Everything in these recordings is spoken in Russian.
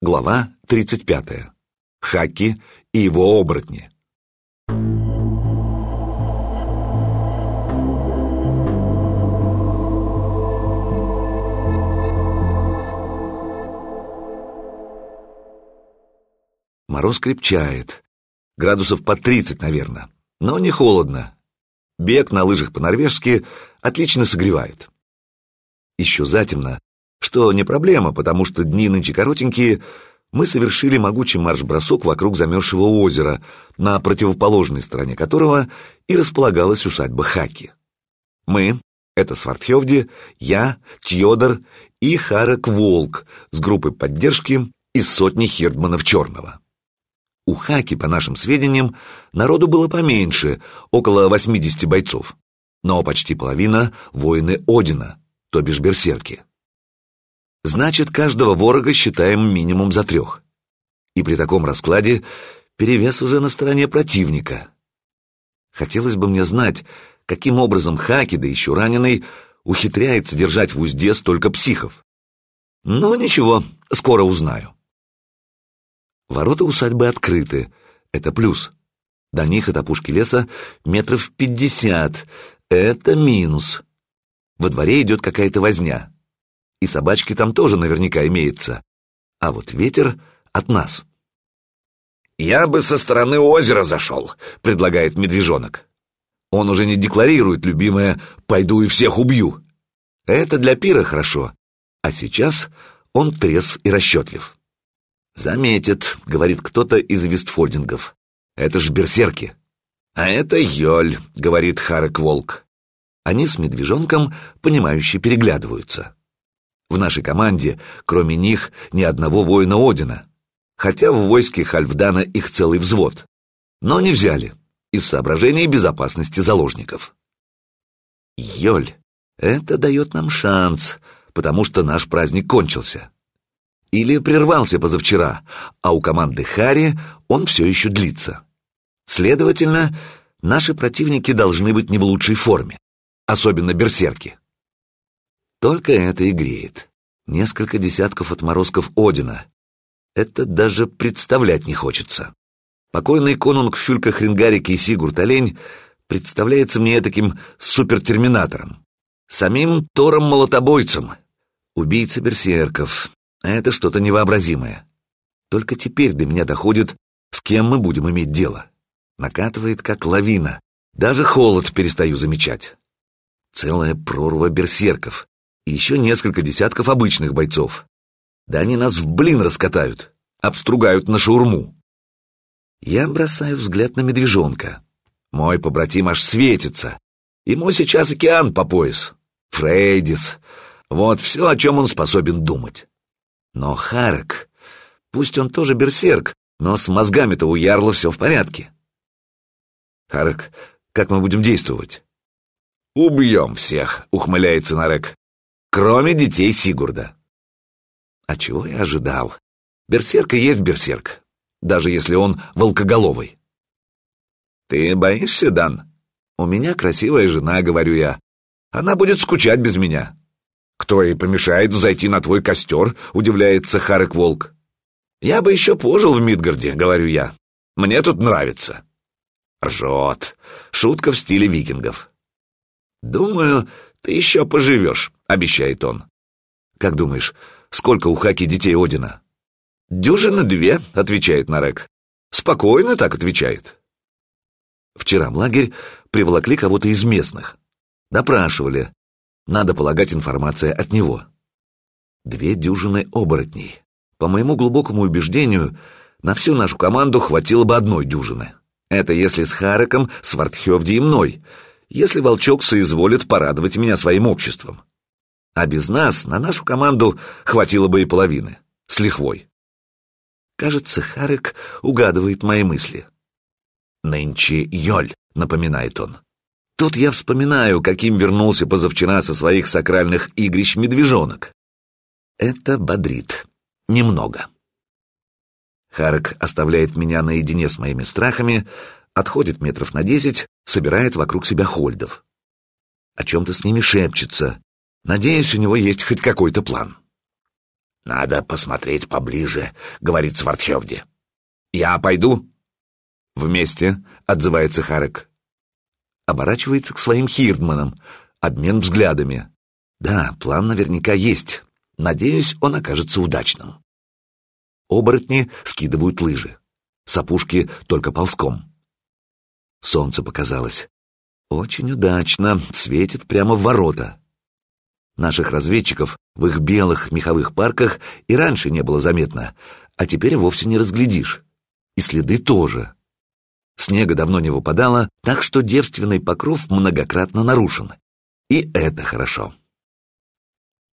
Глава 35. Хаки и его оборотни. Мороз крепчает. Градусов по 30, наверное. Но не холодно. Бег на лыжах по-норвежски отлично согревает. Еще затемно, что не проблема, потому что дни нынче коротенькие, мы совершили могучий марш-бросок вокруг замерзшего озера, на противоположной стороне которого и располагалась усадьба Хаки. Мы — это Свартхевди, я, Тьодор и Харек Волк с группой поддержки из сотни хердманов Черного. У Хаки, по нашим сведениям, народу было поменьше, около 80 бойцов, но почти половина — воины Одина, то бишь берсерки. Значит, каждого ворога считаем минимум за трех. И при таком раскладе перевес уже на стороне противника. Хотелось бы мне знать, каким образом Хаки, да еще раненый, ухитряется держать в узде столько психов. Но ничего, скоро узнаю. Ворота усадьбы открыты, это плюс. До них от опушки леса метров пятьдесят, это минус. Во дворе идет какая-то возня. И собачки там тоже наверняка имеется. А вот ветер от нас. «Я бы со стороны озера зашел», — предлагает медвежонок. Он уже не декларирует, любимое «пойду и всех убью». Это для пира хорошо. А сейчас он трезв и расчетлив. «Заметит», — говорит кто-то из вестфольдингов. «Это ж берсерки». «А это Йоль», — говорит Харек Волк. Они с медвежонком, понимающе переглядываются. В нашей команде, кроме них, ни одного воина Одина, хотя в войске Хальфдана их целый взвод. Но не взяли, из соображений безопасности заложников. Йоль, это дает нам шанс, потому что наш праздник кончился. Или прервался позавчера, а у команды Хари он все еще длится. Следовательно, наши противники должны быть не в лучшей форме, особенно берсерки. Только это и греет. Несколько десятков отморозков Одина. Это даже представлять не хочется. Покойный конунг Фюлька Хрингарик и Сигурд Олень представляется мне таким супертерминатором. Самим Тором-молотобойцем. Убийца берсерков, это что-то невообразимое. Только теперь до меня доходит, с кем мы будем иметь дело. Накатывает, как лавина. Даже холод перестаю замечать. Целая прорва берсерков. И еще несколько десятков обычных бойцов. Да они нас в блин раскатают. Обстругают на шаурму. Я бросаю взгляд на медвежонка. Мой побратим аж светится. Ему сейчас океан по пояс. Фрейдис. Вот все, о чем он способен думать. Но Харек, пусть он тоже берсерк, но с мозгами-то у Ярла все в порядке. Харек, как мы будем действовать? «Убьем всех», — ухмыляется Нарек, — «кроме детей Сигурда». А чего я ожидал? Берсерк и есть берсерк, даже если он волкоголовый. «Ты боишься, Дан? У меня красивая жена», — говорю я. «Она будет скучать без меня». «Кто ей помешает взойти на твой костер?» — удивляется Харек Волк. «Я бы еще пожил в Мидгарде», — говорю я. «Мне тут нравится». Ржет. Шутка в стиле викингов. «Думаю, ты еще поживешь», — обещает он. «Как думаешь, сколько у Хаки детей Одина?» «Дюжина две», — отвечает Нарек. «Спокойно так отвечает». Вчера в лагерь приволокли кого-то из местных. Допрашивали, надо полагать, информация от него. Две дюжины оборотней. По моему глубокому убеждению, на всю нашу команду хватило бы одной дюжины. Это если с Хареком, с Вартхевди и мной, если Волчок соизволит порадовать меня своим обществом. А без нас на нашу команду хватило бы и половины. С лихвой. Кажется, Харек угадывает мои мысли. «Нынче Йоль», — напоминает он. Тут я вспоминаю, каким вернулся позавчера со своих сакральных игрищ медвежонок. Это бодрит. Немного. Харек оставляет меня наедине с моими страхами, отходит метров на десять, собирает вокруг себя хольдов. О чем-то с ними шепчется. Надеюсь, у него есть хоть какой-то план. «Надо посмотреть поближе», — говорит Свартхевди. «Я пойду?» «Вместе», — отзывается Харек. Оборачивается к своим хирдманам. Обмен взглядами. Да, план наверняка есть. Надеюсь, он окажется удачным. Оборотни скидывают лыжи. Сапушки только ползком. Солнце показалось. Очень удачно, светит прямо в ворота. Наших разведчиков в их белых меховых парках и раньше не было заметно, а теперь вовсе не разглядишь. И следы тоже. Снега давно не выпадало, так что девственный покров многократно нарушен. И это хорошо.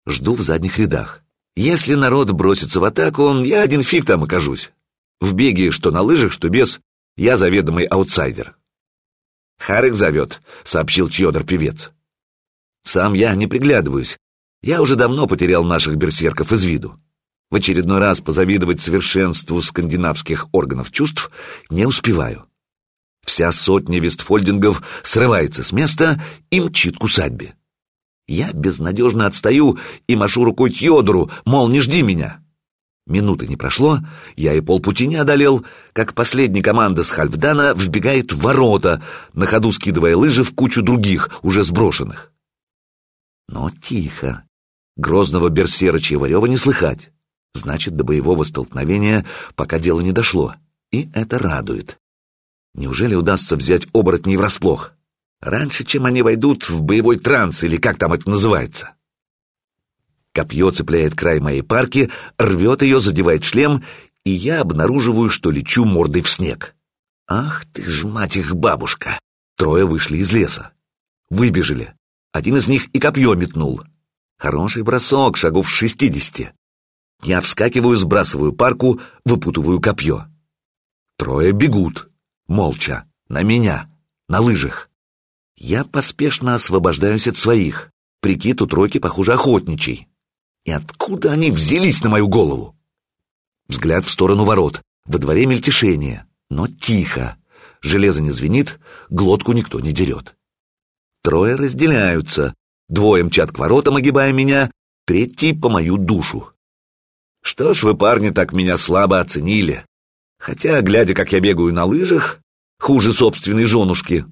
Жду в задних рядах. Если народ бросится в атаку, я один фиг там окажусь. В беге, что на лыжах, что без, я заведомый аутсайдер. «Харек зовет», — сообщил Чьодор-певец. «Сам я не приглядываюсь. Я уже давно потерял наших берсерков из виду. В очередной раз позавидовать совершенству скандинавских органов чувств не успеваю. Вся сотня вестфольдингов срывается с места и мчит к усадьбе. Я безнадежно отстаю и машу рукой Тьодору, мол, не жди меня. Минуты не прошло, я и полпути не одолел, как последняя команда с Хальфдана вбегает в ворота, на ходу скидывая лыжи в кучу других, уже сброшенных. Но тихо. Грозного берсера Чеварева не слыхать. Значит, до боевого столкновения пока дело не дошло. И это радует. Неужели удастся взять оборотней врасплох? Раньше, чем они войдут в боевой транс, или как там это называется. Копье цепляет край моей парки, рвет ее, задевает шлем, и я обнаруживаю, что лечу мордой в снег. Ах ты ж, мать их, бабушка! Трое вышли из леса. Выбежали. Один из них и копье метнул. Хороший бросок, шагов шестидесяти. Я вскакиваю, сбрасываю парку, выпутываю копье. Трое бегут. Молча. На меня. На лыжах. Я поспешно освобождаюсь от своих. Прикид у тройки, похоже, охотничий. И откуда они взялись на мою голову? Взгляд в сторону ворот. Во дворе мельтешение, но тихо. Железо не звенит, глотку никто не дерет. Трое разделяются. Двое мчат к воротам, огибая меня, третий по мою душу. Что ж вы, парни, так меня слабо оценили. Хотя, глядя, как я бегаю на лыжах, хуже собственной женушки.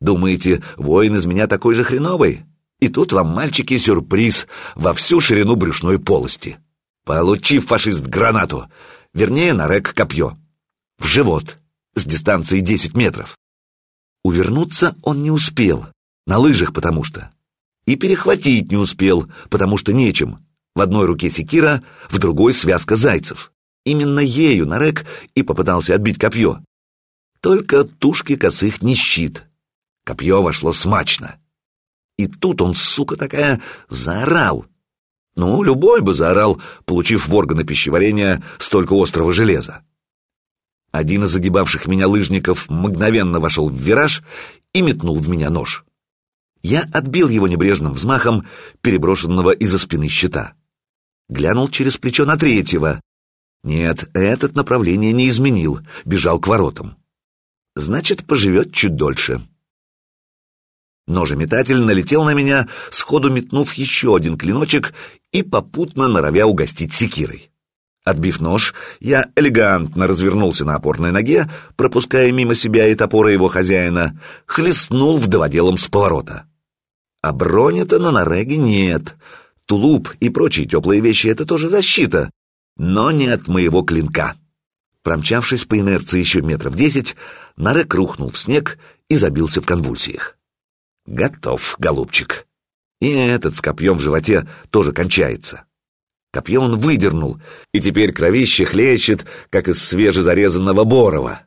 Думаете, воин из меня такой же хреновый? И тут вам, мальчики, сюрприз во всю ширину брюшной полости. Получи, фашист, гранату, вернее, на рек копье. В живот, с дистанции 10 метров. Увернуться он не успел, на лыжах потому что. И перехватить не успел, потому что нечем. В одной руке секира, в другой связка зайцев. Именно ею Нарек и попытался отбить копье. Только тушки косых не щит. Копье вошло смачно. И тут он, сука такая, заорал. Ну, любой бы заорал, получив в органы пищеварения столько острого железа. Один из загибавших меня лыжников мгновенно вошел в вираж и метнул в меня нож. Я отбил его небрежным взмахом, переброшенного из-за спины щита. Глянул через плечо на третьего. Нет, этот направление не изменил, бежал к воротам. Значит, поживет чуть дольше. Ножеметатель налетел на меня, сходу метнув еще один клиночек и попутно норовя угостить секирой. Отбив нож, я элегантно развернулся на опорной ноге, пропуская мимо себя и топора его хозяина, хлестнул вдоводелом с поворота. А брони-то на Нареге нет. Тулуп и прочие теплые вещи — это тоже защита, но не от моего клинка. Промчавшись по инерции еще метров десять, Нарек рухнул в снег и забился в конвульсиях. Готов, голубчик. И этот с копьем в животе тоже кончается. Копье он выдернул, и теперь кровище хлещет, как из свежезарезанного борова.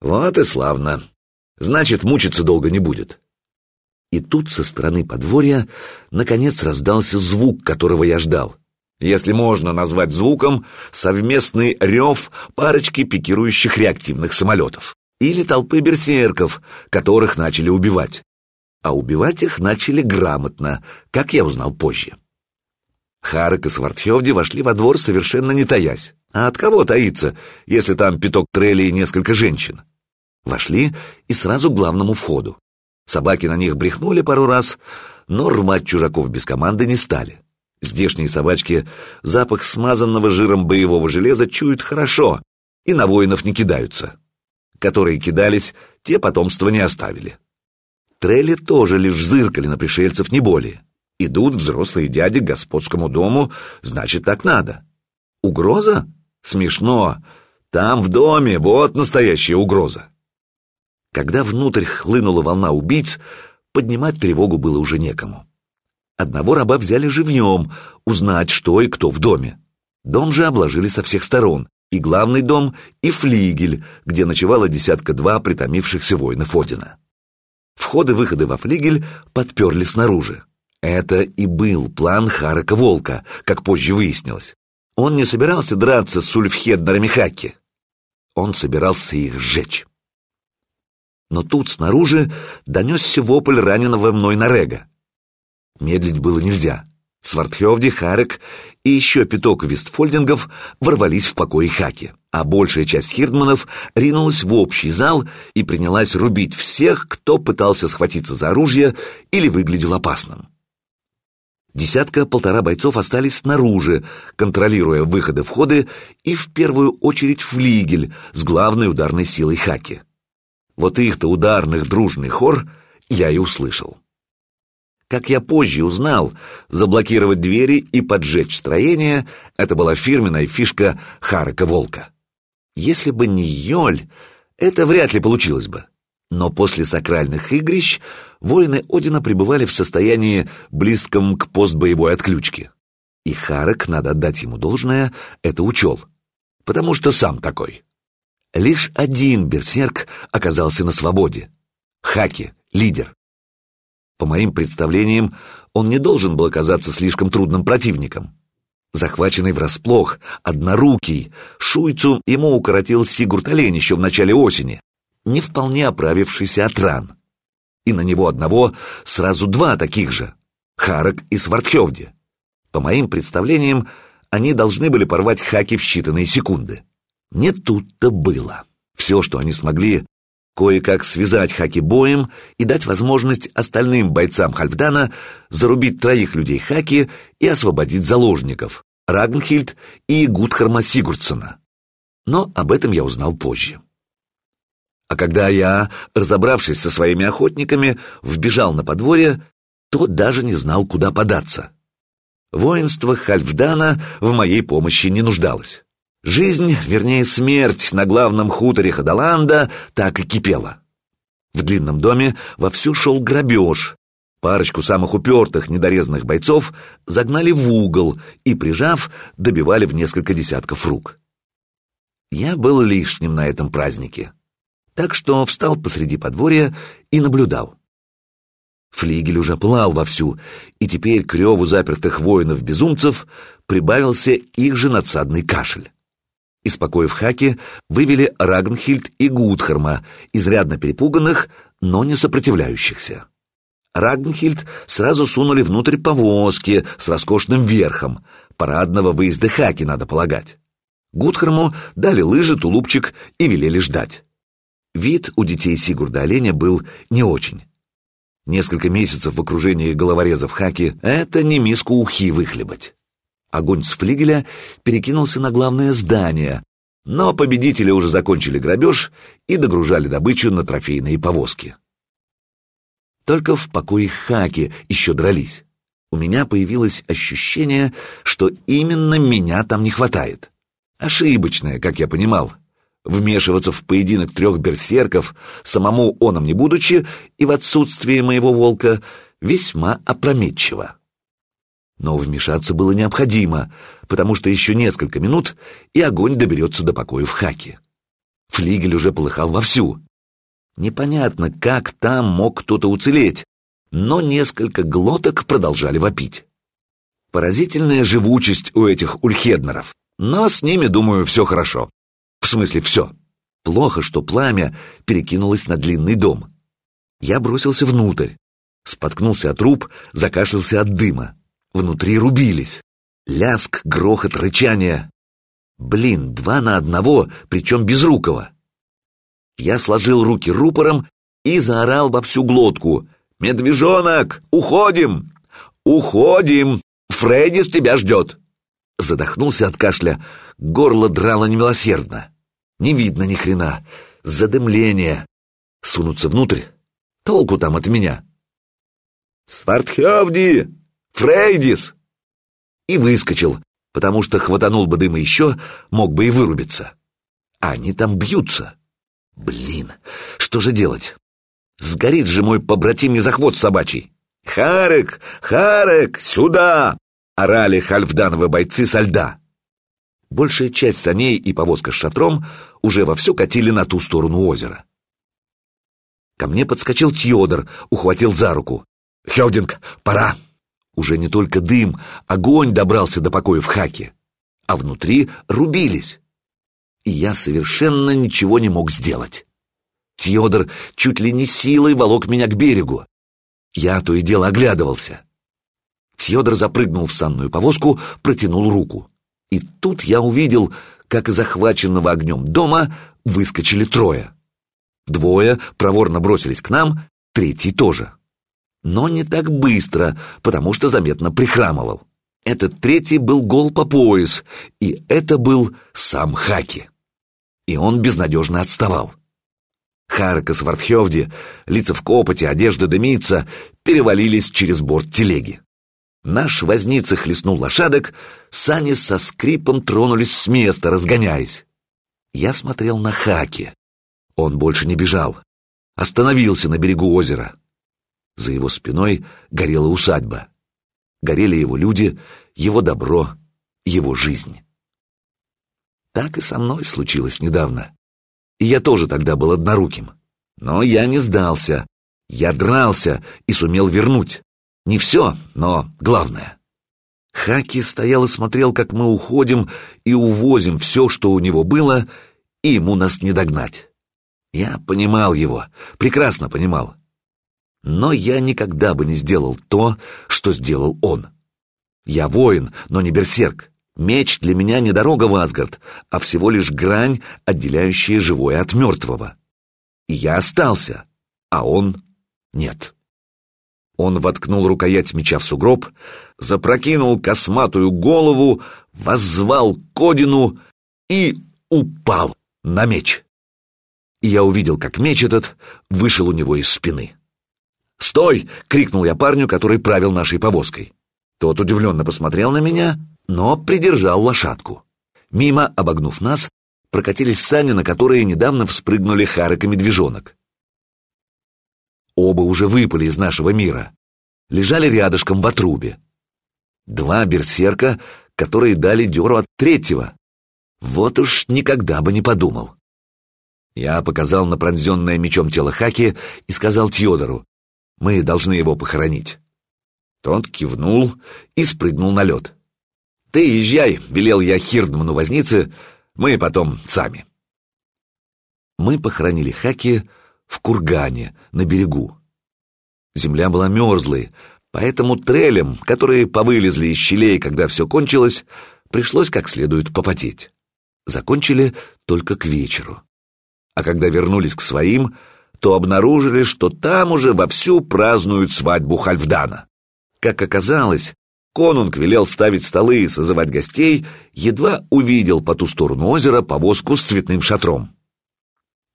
Вот и славно. Значит, мучиться долго не будет. И тут со стороны подворья наконец раздался звук, которого я ждал. Если можно назвать звуком совместный рев парочки пикирующих реактивных самолетов или толпы берсерков, которых начали убивать а убивать их начали грамотно, как я узнал позже. Харек и Свартхевди вошли во двор, совершенно не таясь. А от кого таиться, если там пяток трелей и несколько женщин? Вошли и сразу к главному входу. Собаки на них брехнули пару раз, но рвать чужаков без команды не стали. Здешние собачки запах смазанного жиром боевого железа чуют хорошо и на воинов не кидаются. Которые кидались, те потомства не оставили. Трелли тоже лишь зыркали на пришельцев, не более. Идут взрослые дяди к господскому дому, значит, так надо. Угроза? Смешно. Там, в доме, вот настоящая угроза. Когда внутрь хлынула волна убийц, поднимать тревогу было уже некому. Одного раба взяли живьем, узнать, что и кто в доме. Дом же обложили со всех сторон, и главный дом, и флигель, где ночевало десятка-два притомившихся воинов Одина. Входы-выходы во флигель подперли снаружи. Это и был план Харака Волка, как позже выяснилось. Он не собирался драться с Ульфхеднерами Хаки. Он собирался их сжечь. Но тут снаружи донесся вопль раненого мной Нарега. Медлить было нельзя. Свартхевди, Харек и еще пяток вестфольдингов ворвались в покои Хаки, а большая часть хирдманов ринулась в общий зал и принялась рубить всех, кто пытался схватиться за оружие или выглядел опасным. Десятка-полтора бойцов остались снаружи, контролируя выходы-входы и в первую очередь флигель с главной ударной силой Хаки. Вот их-то ударных дружный хор я и услышал. Как я позже узнал, заблокировать двери и поджечь строение — это была фирменная фишка Харака Волка. Если бы не Йоль, это вряд ли получилось бы. Но после сакральных игрищ воины Одина пребывали в состоянии, близком к постбоевой отключке. И Харак, надо отдать ему должное, это учел. Потому что сам такой. Лишь один берсерк оказался на свободе. Хаки, лидер. По моим представлениям, он не должен был оказаться слишком трудным противником. Захваченный врасплох, однорукий, Шуйцу ему укоротил Сигурд Олень еще в начале осени, не вполне оправившийся от ран. И на него одного сразу два таких же — Харак и Свартхевди. По моим представлениям, они должны были порвать Хаки в считанные секунды. Не тут-то было. Все, что они смогли, кое-как связать Хаки боем и дать возможность остальным бойцам Хальфдана зарубить троих людей Хаки и освободить заложников — Рагнхильд и Гудхарма Сигурдсона. Но об этом я узнал позже. А когда я, разобравшись со своими охотниками, вбежал на подворье, то даже не знал, куда податься. Воинство Хальфдана в моей помощи не нуждалось. Жизнь, вернее смерть, на главном хуторе Хадаланда так и кипела. В длинном доме вовсю шел грабеж. Парочку самых упертых недорезанных бойцов загнали в угол и, прижав, добивали в несколько десятков рук. Я был лишним на этом празднике, так что встал посреди подворья и наблюдал. Флигель уже пылал вовсю, и теперь к реву запертых воинов-безумцев прибавился их же надсадный кашель. Из покоев Хаки вывели Рагнхильд и Гудхарма, изрядно перепуганных, но не сопротивляющихся. Рагнхильд сразу сунули внутрь повозки с роскошным верхом, парадного выезда Хаки, надо полагать. Гудхарму дали лыжи, тулупчик и велели ждать. Вид у детей Сигурда Оленя был не очень. Несколько месяцев в окружении головорезов Хаки — это не миску ухи выхлебать. Огонь с флигеля перекинулся на главное здание, но победители уже закончили грабеж и догружали добычу на трофейные повозки. Только в покое Хаки еще дрались. У меня появилось ощущение, что именно меня там не хватает. Ошибочное, как я понимал. Вмешиваться в поединок трех берсерков, самому оном не будучи, и в отсутствие моего волка, весьма опрометчиво. Но вмешаться было необходимо, потому что еще несколько минут, и огонь доберется до покоя в хаке. Флигель уже полыхал вовсю. Непонятно, как там мог кто-то уцелеть, но несколько глоток продолжали вопить. Поразительная живучесть у этих ульхеднеров, но с ними, думаю, все хорошо. В смысле, все. Плохо, что пламя перекинулось на длинный дом. Я бросился внутрь, споткнулся от труб, закашлялся от дыма. Внутри рубились. Ляск, грохот, рычание. Блин, два на одного, причем без рукава. Я сложил руки рупором и заорал во всю глотку. «Медвежонок, уходим! Уходим! В Фрейдис тебя ждет!» Задохнулся от кашля, горло драло немилосердно. Не видно ни хрена. Задымление. Сунуться внутрь? Толку там от меня. «Свартхевди! Фрейдис!» И выскочил, потому что хватанул бы дыма еще, мог бы и вырубиться. Они там бьются. Блин, что же делать? Сгорит же мой побратим не захвот собачий. «Харек! Харек! Сюда!» — орали хальфдановы бойцы со льда. Большая часть саней и повозка с шатром уже вовсю катили на ту сторону озера. Ко мне подскочил Тьодор, ухватил за руку. «Хелдинг, пора!» Уже не только дым, огонь добрался до покоя в хаке, а внутри рубились. И я совершенно ничего не мог сделать. Тьодор чуть ли не силой волок меня к берегу. Я то и дело оглядывался. Тьодор запрыгнул в санную повозку, протянул руку. И тут я увидел, как из захваченного огнем дома выскочили трое. Двое проворно бросились к нам, третий тоже. Но не так быстро, потому что заметно прихрамывал. Этот третий был гол по пояс, и это был сам Хаки. И он безнадежно отставал. Харка с Вартхевди, лица в копоте, одежда дымится, перевалились через борт телеги. Наш возница хлестнул лошадок, сани со скрипом тронулись с места, разгоняясь. Я смотрел на Хаки. Он больше не бежал. Остановился на берегу озера. За его спиной горела усадьба. Горели его люди, его добро, его жизнь. Так и со мной случилось недавно. И я тоже тогда был одноруким. Но я не сдался. Я дрался и сумел вернуть. Не все, но главное. Хаки стоял и смотрел, как мы уходим и увозим все, что у него было, и ему нас не догнать. Я понимал его, прекрасно понимал. Но я никогда бы не сделал то, что сделал он. Я воин, но не берсерк. Меч для меня не дорога в Асгард, а всего лишь грань, отделяющая живое от мертвого. И я остался, а он нет. Он воткнул рукоять меча в сугроб, запрокинул косматую голову, воззвал к Одину и упал на меч. И я увидел, как меч этот вышел у него из спины. «Стой!» — крикнул я парню, который правил нашей повозкой. Тот удивленно посмотрел на меня, но придержал лошадку. Мимо, обогнув нас, прокатились сани, на которые недавно вспрыгнули Харек и Медвежонок. Оба уже выпали из нашего мира. Лежали рядышком в отрубе. Два берсерка, которые дали дёру от третьего. Вот уж никогда бы не подумал. Я показал на пронзенное мечом тело Хаки и сказал Тьодору, мы должны его похоронить. Тот кивнул и спрыгнул на лед. «Ты езжай», — велел я Хирдману вознице, — «мы потом сами». Мы похоронили Хаки в кургане на берегу. Земля была мерзлой, поэтому трелям, которые повылезли из щелей, когда все кончилось, пришлось как следует попотеть. Закончили только к вечеру. А когда вернулись к своим, то обнаружили, что там уже вовсю празднуют свадьбу Хальфдана. Как оказалось, конунг велел ставить столы и созывать гостей, едва увидел по ту сторону озера повозку с цветным шатром.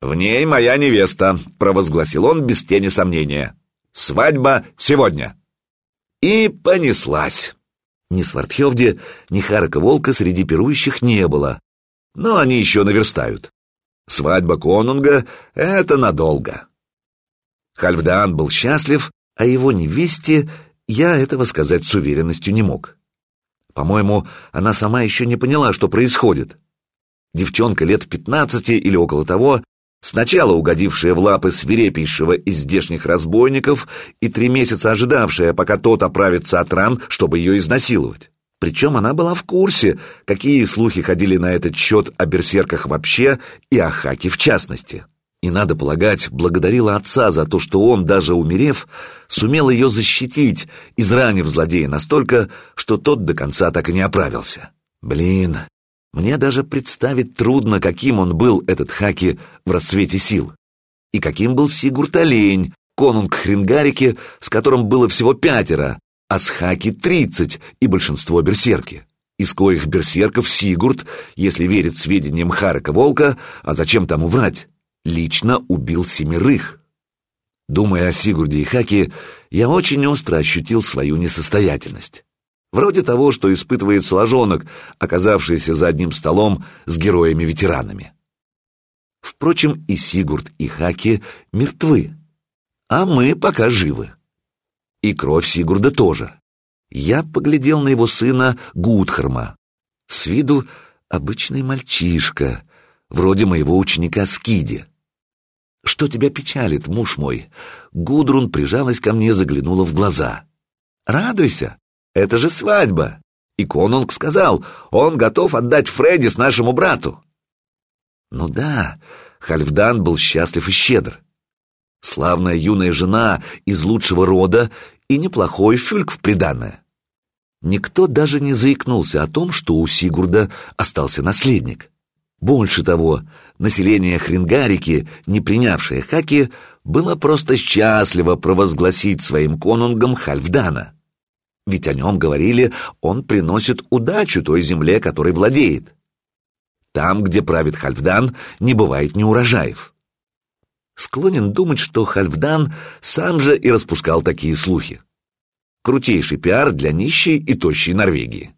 «В ней моя невеста», — провозгласил он без тени сомнения. «Свадьба сегодня». И понеслась. Ни Свартхевде, ни Харака Волка среди пирующих не было, но они еще наверстают. Свадьба конунга — это надолго. Хальфдан был счастлив, а его невесте я этого сказать с уверенностью не мог. По-моему, она сама еще не поняла, что происходит. Девчонка лет пятнадцати или около того, сначала угодившая в лапы свирепейшего из здешних разбойников и три месяца ожидавшая, пока тот оправится от ран, чтобы ее изнасиловать. Причем она была в курсе, какие слухи ходили на этот счет о берсерках вообще и о Хаке в частности. И, надо полагать, благодарила отца за то, что он, даже умерев, сумел ее защитить, изранив злодея настолько, что тот до конца так и не оправился. Блин, мне даже представить трудно, каким он был, этот Хаки, в расцвете сил. И каким был Сигурд Олень, конунг Хрингарике, с которым было всего пятеро, а с Хаки тридцать, и большинство берсерки. Из коих берсерков Сигурд, если верить сведениям Харека Волка, а зачем тому врать, лично убил семерых. Думая о Сигурде и Хаке, я очень остро ощутил свою несостоятельность. Вроде того, что испытывает сложонок, оказавшийся за одним столом с героями-ветеранами. Впрочем, и Сигурд, и Хаки мертвы, а мы пока живы. И кровь Сигурда тоже. Я поглядел на его сына Гудхарма. С виду обычный мальчишка, вроде моего ученика Скиди. «Что тебя печалит, муж мой?» Гудрун прижалась ко мне, заглянула в глаза. «Радуйся, это же свадьба!» И Конунг сказал, он готов отдать Фредди с нашему брату. Ну да, Хальфдан был счастлив и щедр. Славная юная жена из лучшего рода и неплохой фюльк в приданное. Никто даже не заикнулся о том, что у Сигурда остался наследник. Больше того, население Хрингарики, не принявшее Хаки, было просто счастливо провозгласить своим конунгом Хальфдана. Ведь о нем говорили, он приносит удачу той земле, которой владеет. Там, где правит Хальфдан, не бывает неурожаев. Склонен думать, что Хальфдан сам же и распускал такие слухи. Крутейший пиар для нищей и тощей Норвегии.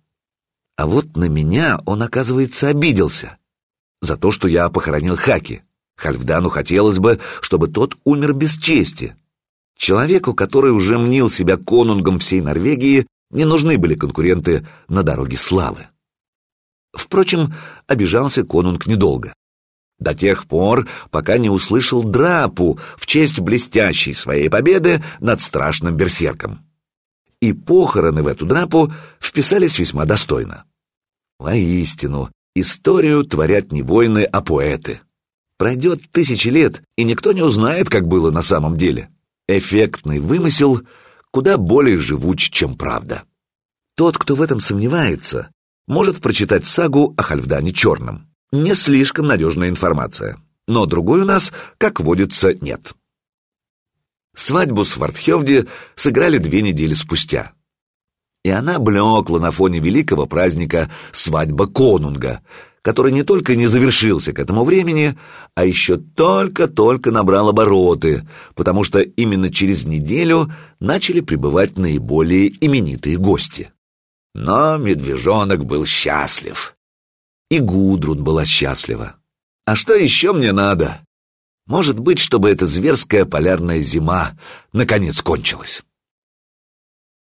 А вот на меня он, оказывается, обиделся за то, что я похоронил Хаки. Хальфдану хотелось бы, чтобы тот умер без чести. Человеку, который уже мнил себя конунгом всей Норвегии, не нужны были конкуренты на дороге славы. Впрочем, обижался конунг недолго. До тех пор, пока не услышал драпу в честь блестящей своей победы над страшным берсерком. И похороны в эту драпу вписались весьма достойно. Воистину, Историю творят не воины, а поэты. Пройдет тысячи лет, и никто не узнает, как было на самом деле. Эффектный вымысел куда более живуч, чем правда. Тот, кто в этом сомневается, может прочитать сагу о Хальфдане Черном. Не слишком надежная информация. Но другой у нас, как водится, нет. Свадьбу с Вартхевде сыграли две недели спустя и она блекла на фоне великого праздника «Свадьба Конунга», который не только не завершился к этому времени, а еще только-только набрал обороты, потому что именно через неделю начали прибывать наиболее именитые гости. Но медвежонок был счастлив. И Гудрун была счастлива. А что еще мне надо? Может быть, чтобы эта зверская полярная зима наконец кончилась.